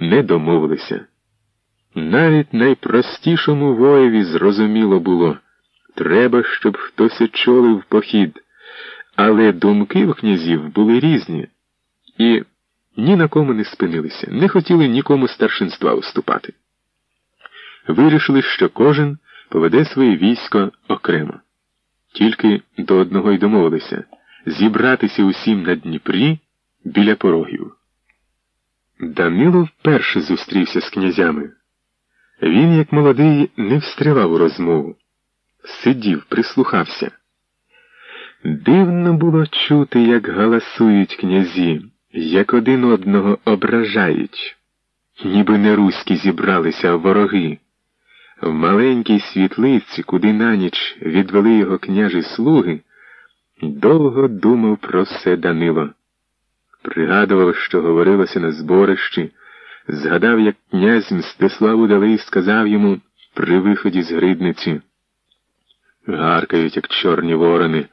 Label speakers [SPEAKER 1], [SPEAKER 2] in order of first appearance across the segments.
[SPEAKER 1] не домовилися. Навіть найпростішому воєві зрозуміло було треба, щоб хтось очолив похід, але думки в князів були різні і ні на кому не спинилися, не хотіли нікому старшинства уступати. Вирішили, що кожен поведе своє військо окремо. Тільки до одного й домовилися зібратися усім на Дніпрі біля порогів. Данило вперше зустрівся з князями. Він, як молодий, не встрявав у розмову, сидів, прислухався. Дивно було чути, як галасують князі, як один одного ображають, ніби не руські зібралися вороги. В маленькій світлиці, куди на ніч відвели його княжі слуги, довго думав про все Данило. Пригадував, що говорилося на зборищі, згадав, як князь Мстислав Удалий сказав йому при виході з гридниці. Гаркають, як чорні ворони.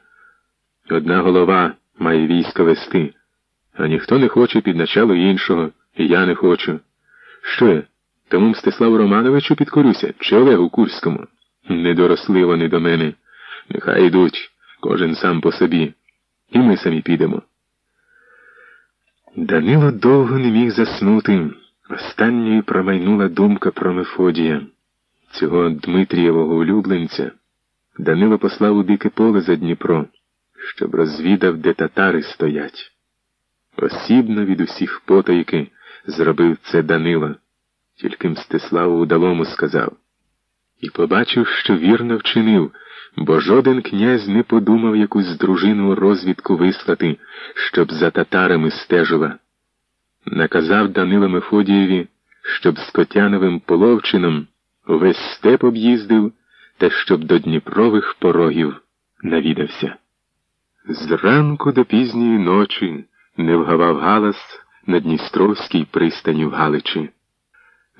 [SPEAKER 1] Одна голова має військо вести, а ніхто не хоче під начало іншого, і я не хочу. Що я? Тому Мстиславу Романовичу підкорюся, чи Олегу Курському. Не доросли вони до мене. Нехай йдуть, кожен сам по собі, і ми самі підемо. Данило довго не міг заснути. Останньою промайнула думка про Мефодія, цього Дмитрієвого улюбленця. Данило послав у дике поле за Дніпро, щоб розвідав, де татари стоять. Осібно від усіх потайки зробив це Данила, тільки Мстиславу удалому сказав. І побачив, що вірно вчинив, бо жоден князь не подумав якусь дружину розвідку вислати, щоб за татарами стежила. Наказав Данило Мефодієві, щоб з Котяновим половчином увесь степ об'їздив та щоб до Дніпрових порогів навідався. Зранку до пізньої ночі не вгавав галас на Дністровській пристані в Галичі.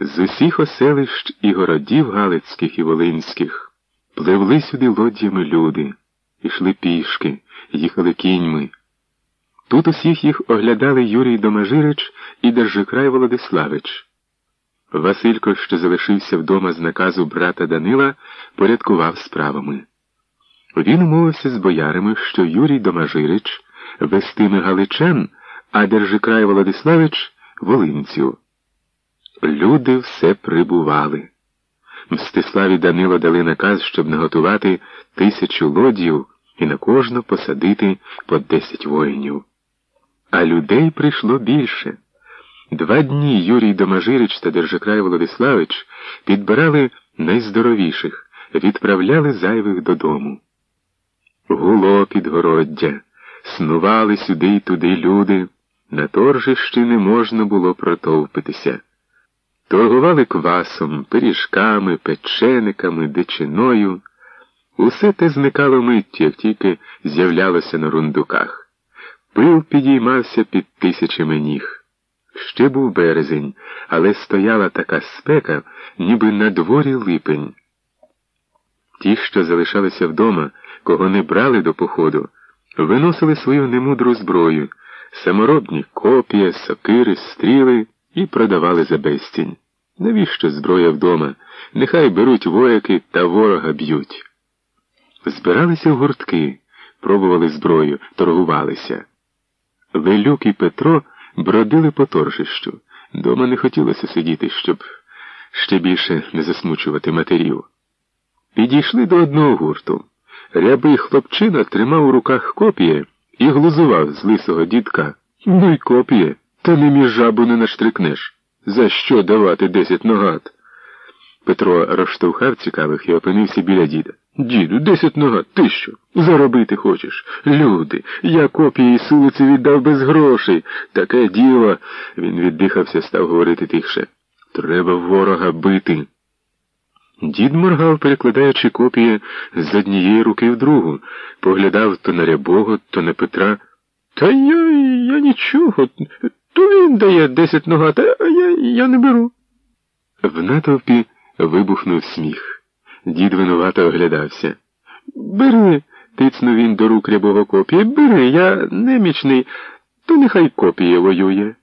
[SPEAKER 1] З усіх оселищ і городів Галицьких і Волинських пливли сюди лодями люди, ішли пішки, їхали кіньми. Тут усіх їх оглядали Юрій Домажирич і Держикрай Володиславич. Василько, що залишився вдома з наказу брата Данила, порядкував справами. Він умовився з боярами, що Юрій Домажирич вестиме галичан, а Держикрай Володиславич волинців. Люди все прибували. Мстиславі Данило дали наказ, щоб наготувати тисячу лодів і на кожну посадити по десять воїнів. А людей прийшло більше. Два дні Юрій Домажирич та Держикрай Володиславич підбирали найздоровіших, відправляли зайвих додому. Гуло підгороддя, снували сюди й туди люди, на торжищі не можна було протовпитися. Торгували квасом, пиріжками, печениками, дичиною. Усе те зникало миттю, як тільки з'являлося на рундуках. Пил підіймався під тисячами ніг. Ще був березень, але стояла така спека, ніби на дворі липень. Ті, що залишалися вдома, кого не брали до походу, виносили свою немудру зброю, саморобні копія, сокири, стріли і продавали за безцінь. Навіщо зброя вдома? Нехай беруть вояки та ворога б'ють. Збиралися в гуртки, пробували зброю, торгувалися. Велюк і Петро бродили по торжищу. Дома не хотілося сидіти, щоб ще більше не засмучувати матерів. Підійшли до одного гурту. Рябий хлопчина тримав у руках копіє і глузував з лисого дідка. Ну й копіє, та між жабу не наштрикнеш. За що давати десять ногат? Петро розштовхав цікавих і опинився біля діда. Діду, десять ногат, ти що? Заробити хочеш? Люди, я копії з вулиці віддав без грошей. Таке діло. Він віддихався, став говорити тихше. Треба ворога бити. Дід моргав, перекладаючи копії з однієї руки в другу, поглядав то на рябого, то на Петра. Та я я нічого. То він дає десять ногат, а я, я не беру. В натовпі вибухнув сміх. Дід винувато оглядався. Бери, тицнув він до рук рябого копії. Бери, я немічний, то нехай копія воює.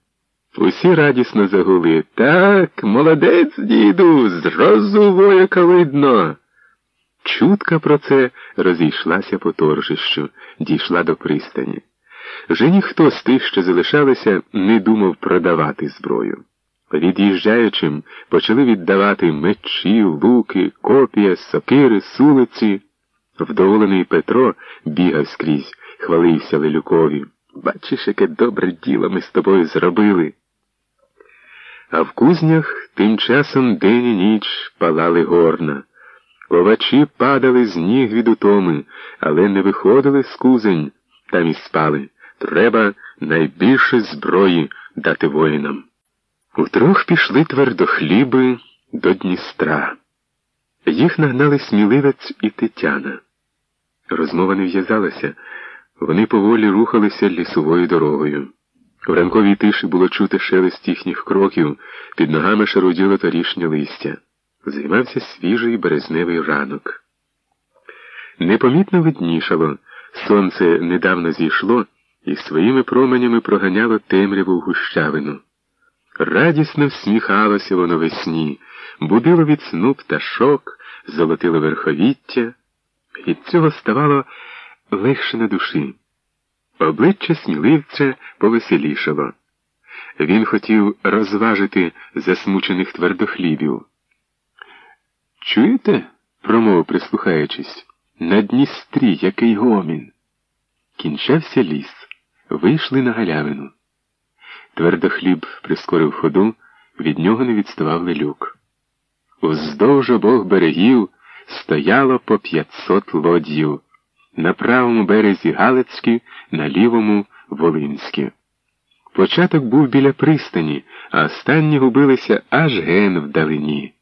[SPEAKER 1] Усі радісно загули. Так, молодець, діду, з вояка видно. Чутка про це розійшлася по торжищу, дійшла до пристані. Вже ніхто з тих, що залишалися, не думав продавати зброю. Від'їжджаючим почали віддавати мечі, луки, копія, сокири, сулиці. Вдоволений Петро бігав скрізь, хвалився Лелюкові. Бачиш, яке добре діло ми з тобою зробили. А в кузнях тим часом день і ніч палали горна. Ковачі падали з ніг від утоми, але не виходили з кузень, там і спали. Треба найбільше зброї дати воїнам. Утрох пішли твердохліби до Дністра. Їх нагнали сміливець і Тетяна. Розмова не в'язалася, вони поволі рухалися лісовою дорогою. В ранковій тиші було чути шелест їхніх кроків, під ногами шаруділо торішнє листя. Займався свіжий березневий ранок. Непомітно виднішало, сонце недавно зійшло і своїми променями проганяло темряву гущавину. Радісно всміхалося воно весні, будило від сну пташок, золотило верховіття, від цього ставало легше на душі. Обличчя сміливця повеселішало. Він хотів розважити засмучених твердохлібів. Чуєте? промовив, прислухаючись, на Дністрі який гомін. Кінчався ліс, вийшли на галявину. Твердохліб прискорив ходу, від нього не відставав лелюк. Уздовж обох берегів стояло по п'ятсот лодів, на правому березі Галицькі, на лівому Волинські. Початок був біля пристані, а останні губилися аж ген вдалині.